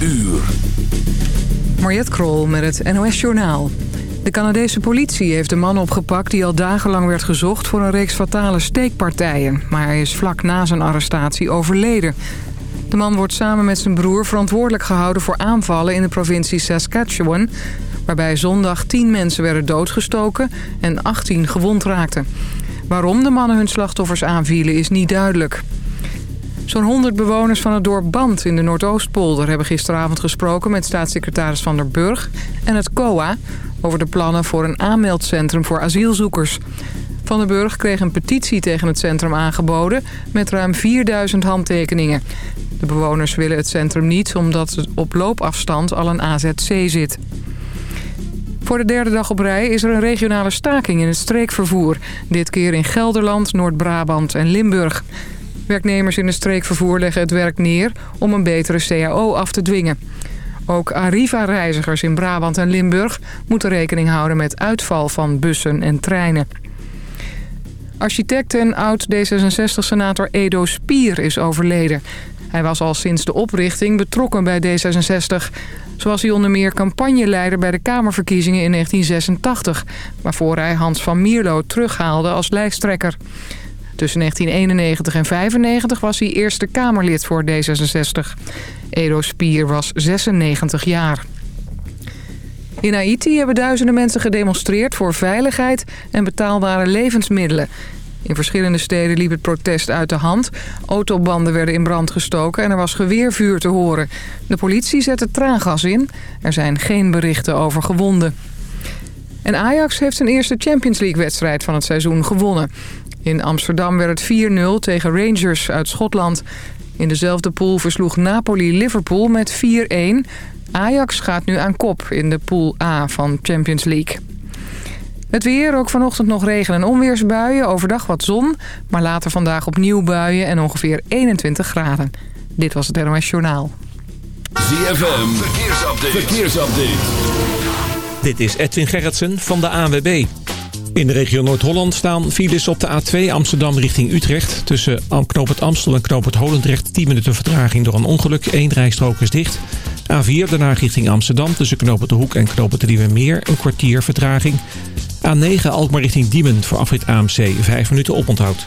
uur. Mariette Krol met het NOS Journaal. De Canadese politie heeft de man opgepakt die al dagenlang werd gezocht... voor een reeks fatale steekpartijen. Maar hij is vlak na zijn arrestatie overleden. De man wordt samen met zijn broer verantwoordelijk gehouden voor aanvallen... in de provincie Saskatchewan... waarbij zondag 10 mensen werden doodgestoken en 18 gewond raakten. Waarom de mannen hun slachtoffers aanvielen is niet duidelijk. Zo'n 100 bewoners van het dorp Band in de Noordoostpolder... hebben gisteravond gesproken met staatssecretaris Van der Burg en het COA... over de plannen voor een aanmeldcentrum voor asielzoekers. Van der Burg kreeg een petitie tegen het centrum aangeboden... met ruim 4000 handtekeningen. De bewoners willen het centrum niet omdat het op loopafstand al een AZC zit. Voor de derde dag op rij is er een regionale staking in het streekvervoer. Dit keer in Gelderland, Noord-Brabant en Limburg. Werknemers in het streekvervoer leggen het werk neer om een betere CAO af te dwingen. Ook Arriva-reizigers in Brabant en Limburg moeten rekening houden met uitval van bussen en treinen. Architect en oud-D66-senator Edo Spier is overleden. Hij was al sinds de oprichting betrokken bij D66. Zo was hij onder meer campagneleider bij de Kamerverkiezingen in 1986... waarvoor hij Hans van Mierlo terughaalde als lijsttrekker. Tussen 1991 en 1995 was hij Eerste Kamerlid voor D66. Edo Spier was 96 jaar. In Haiti hebben duizenden mensen gedemonstreerd voor veiligheid en betaalbare levensmiddelen. In verschillende steden liep het protest uit de hand. Autobanden werden in brand gestoken en er was geweervuur te horen. De politie zette traangas in. Er zijn geen berichten over gewonden. En Ajax heeft zijn eerste Champions League-wedstrijd van het seizoen gewonnen. In Amsterdam werd het 4-0 tegen Rangers uit Schotland. In dezelfde pool versloeg Napoli Liverpool met 4-1. Ajax gaat nu aan kop in de pool A van Champions League. Het weer, ook vanochtend nog regen- en onweersbuien. Overdag wat zon, maar later vandaag opnieuw buien en ongeveer 21 graden. Dit was het NOS Journaal. ZFM, verkeersupdate. verkeersupdate. Dit is Edwin Gerritsen van de ANWB. In de regio Noord-Holland staan files op de A2 Amsterdam richting Utrecht. Tussen Knoop het Amstel en Knoop het Holendrecht 10 minuten vertraging door een ongeluk. Eén rijstrook is dicht. A4 daarna richting Amsterdam tussen Knoop het de Hoek en Knoop het de Meer een kwartier vertraging. A9 Alkmaar richting Diemen voor afrit AMC 5 minuten oponthoud.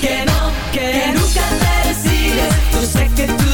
que no, que, que nunca te decides. Yo sé que tú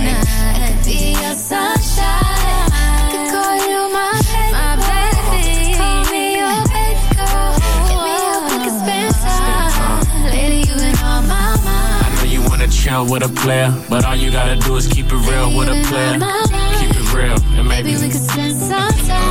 You with a player, but all you gotta do is keep it real with a player. Keep it real, and Maybe we could spend some time.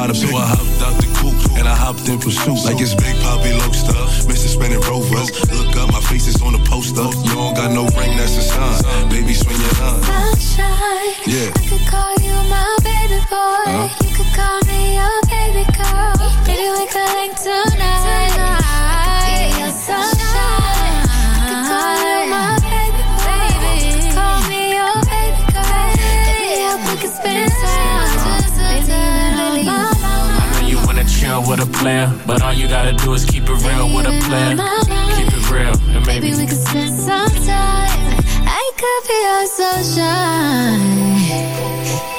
So I hopped out the coupe and I hopped in pursuit. Like it's Big Poppy Lobster. Mr. Spinning Rovers. Look up, my face is on the poster. You don't got no ring, that's a sign. Baby, swing your line. Yeah. Player, but all you gotta do is keep it real with a player. Keep it real, and maybe Maybe we could spend some time. I could be your sunshine.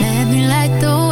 Let me light the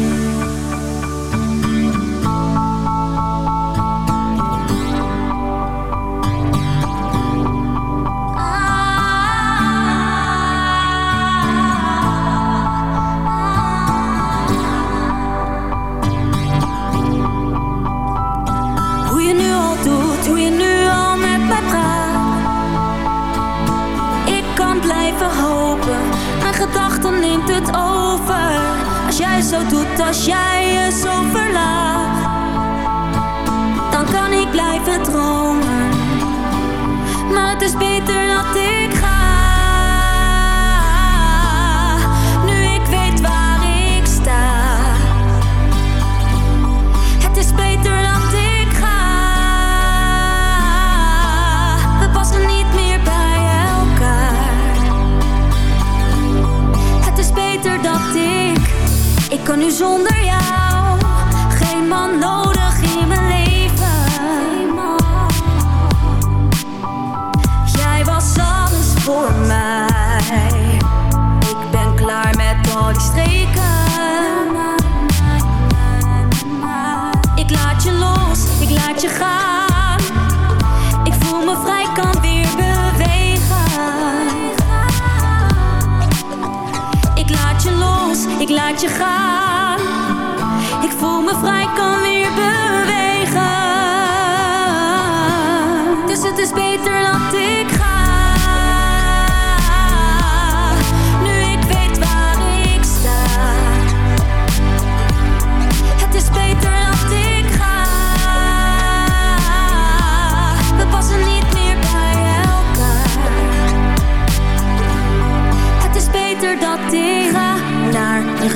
Kan nu zonder jou. Geen man nodig in mijn leven. Jij was alles voor mij. Ik ben klaar met al die streken. Ik laat je los, ik laat je gaan. Laat je gaan. Ik voel me vrij, kan weer bewegen.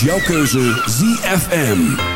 jouw keuze ZFM.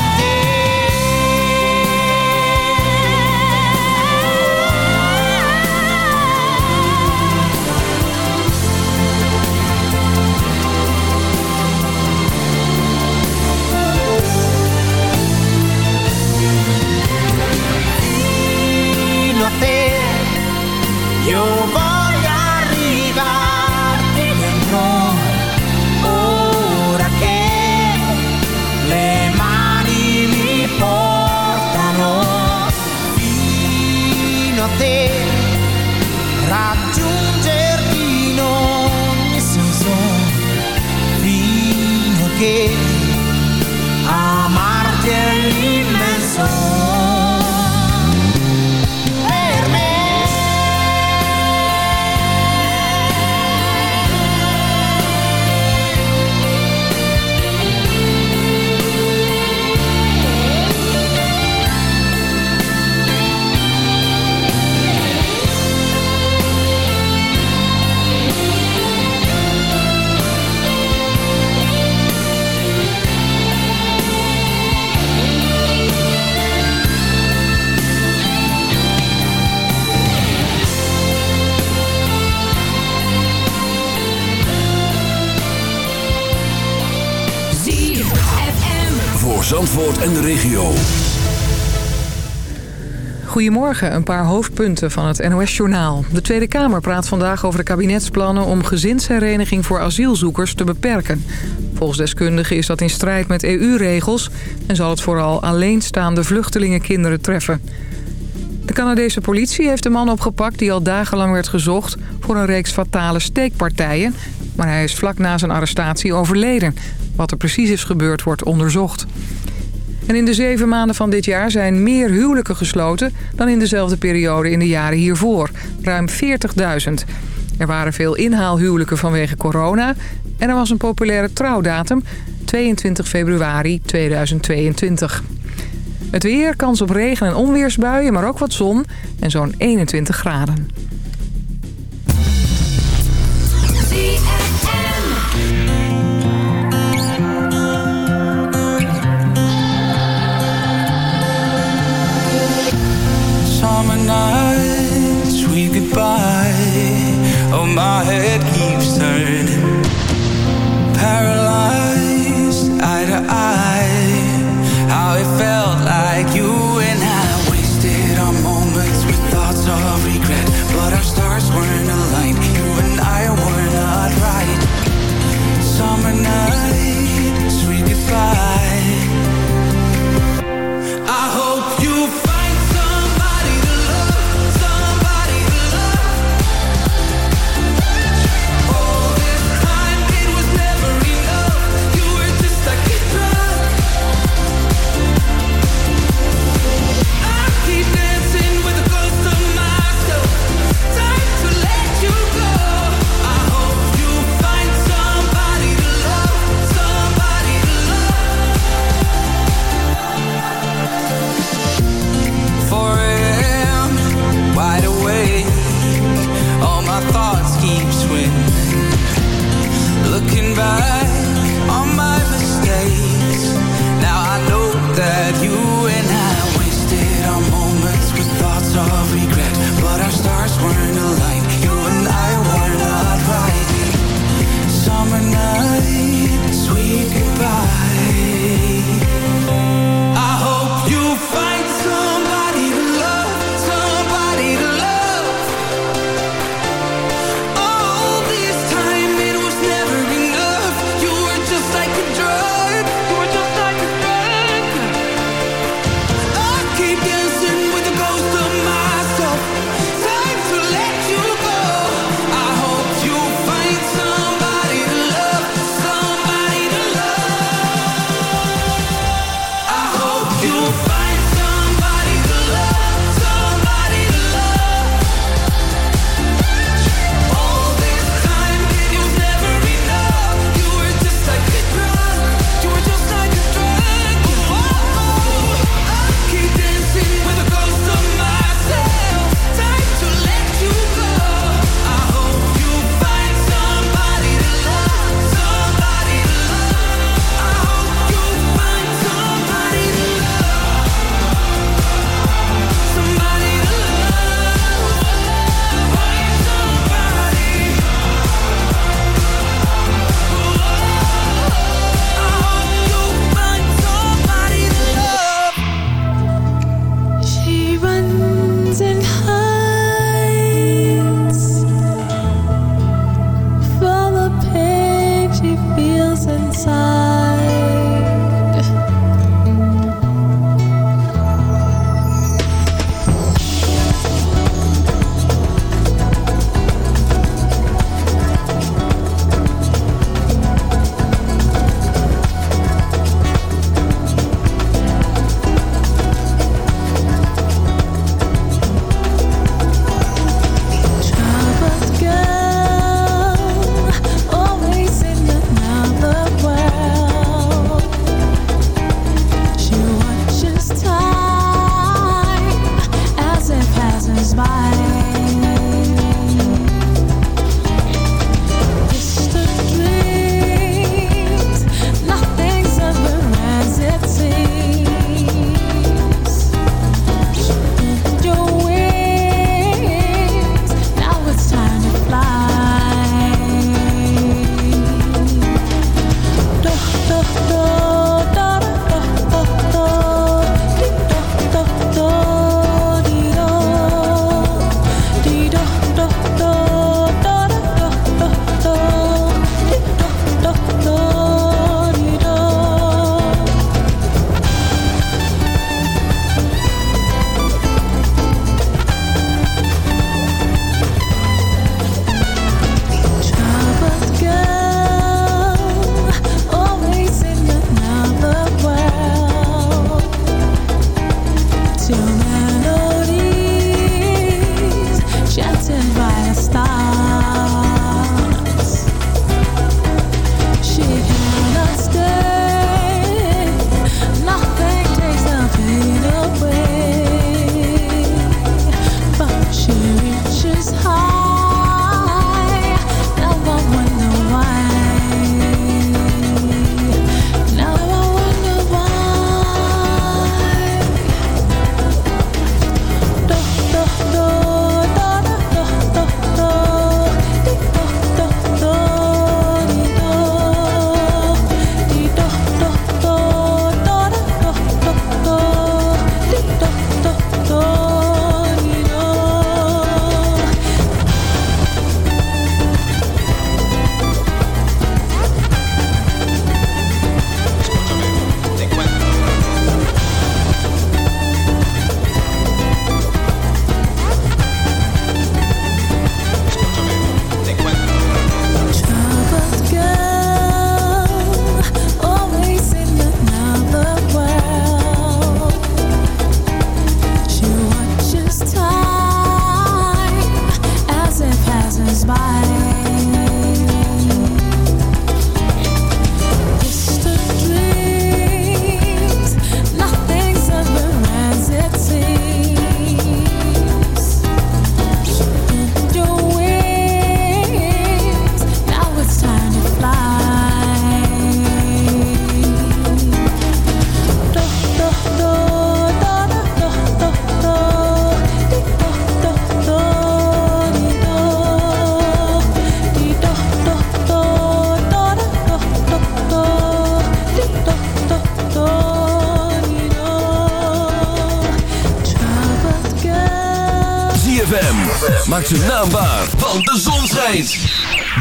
Fino a te. Io voglio arrivarti dentro ora che le mani mi portano fino a te. Raggiungerti in ogni senso fino a che Zandvoort en de regio. Goedemorgen, een paar hoofdpunten van het NOS-journaal. De Tweede Kamer praat vandaag over de kabinetsplannen om gezinshereniging voor asielzoekers te beperken. Volgens deskundigen is dat in strijd met EU-regels en zal het vooral alleenstaande vluchtelingenkinderen treffen. De Canadese politie heeft een man opgepakt die al dagenlang werd gezocht voor een reeks fatale steekpartijen. Maar hij is vlak na zijn arrestatie overleden. Wat er precies is gebeurd wordt onderzocht. En in de zeven maanden van dit jaar zijn meer huwelijken gesloten... dan in dezelfde periode in de jaren hiervoor. Ruim 40.000. Er waren veel inhaalhuwelijken vanwege corona... en er was een populaire trouwdatum, 22 februari 2022. Het weer, kans op regen en onweersbuien, maar ook wat zon en zo'n 21 graden. nights we goodbye. Oh, my head keeps turning, paralyzed.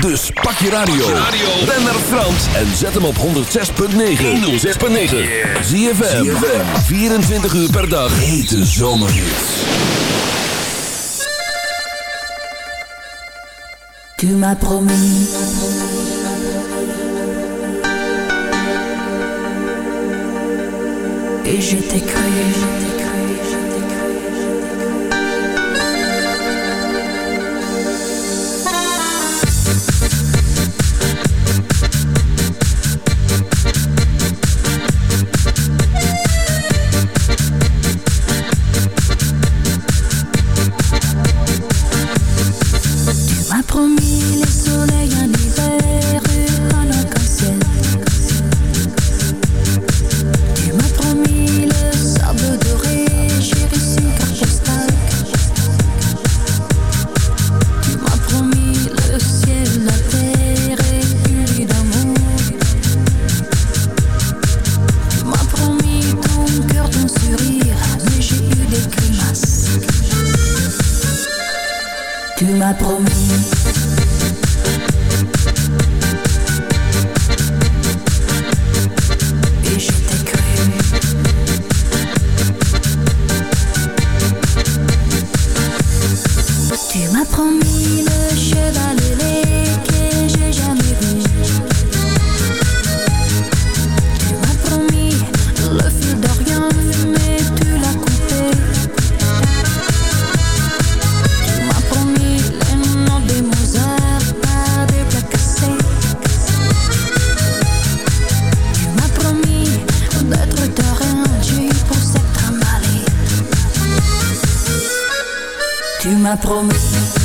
Dus pak je radio. Ben naar Frans en zet hem op 106.9. 106.9. Zie je 24 uur per dag. Hete zomerhits. Tu m'as promis. Et je t'ai cru. Tu m'as promis.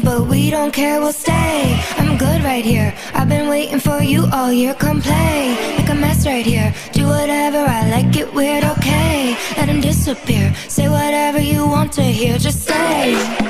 leave, but we don't care, we'll stay. I'm good right here, I've been waiting for you all year. Come play, make a mess right here. Do whatever, I like it weird, okay. Let him disappear, say whatever you want to hear. Just say.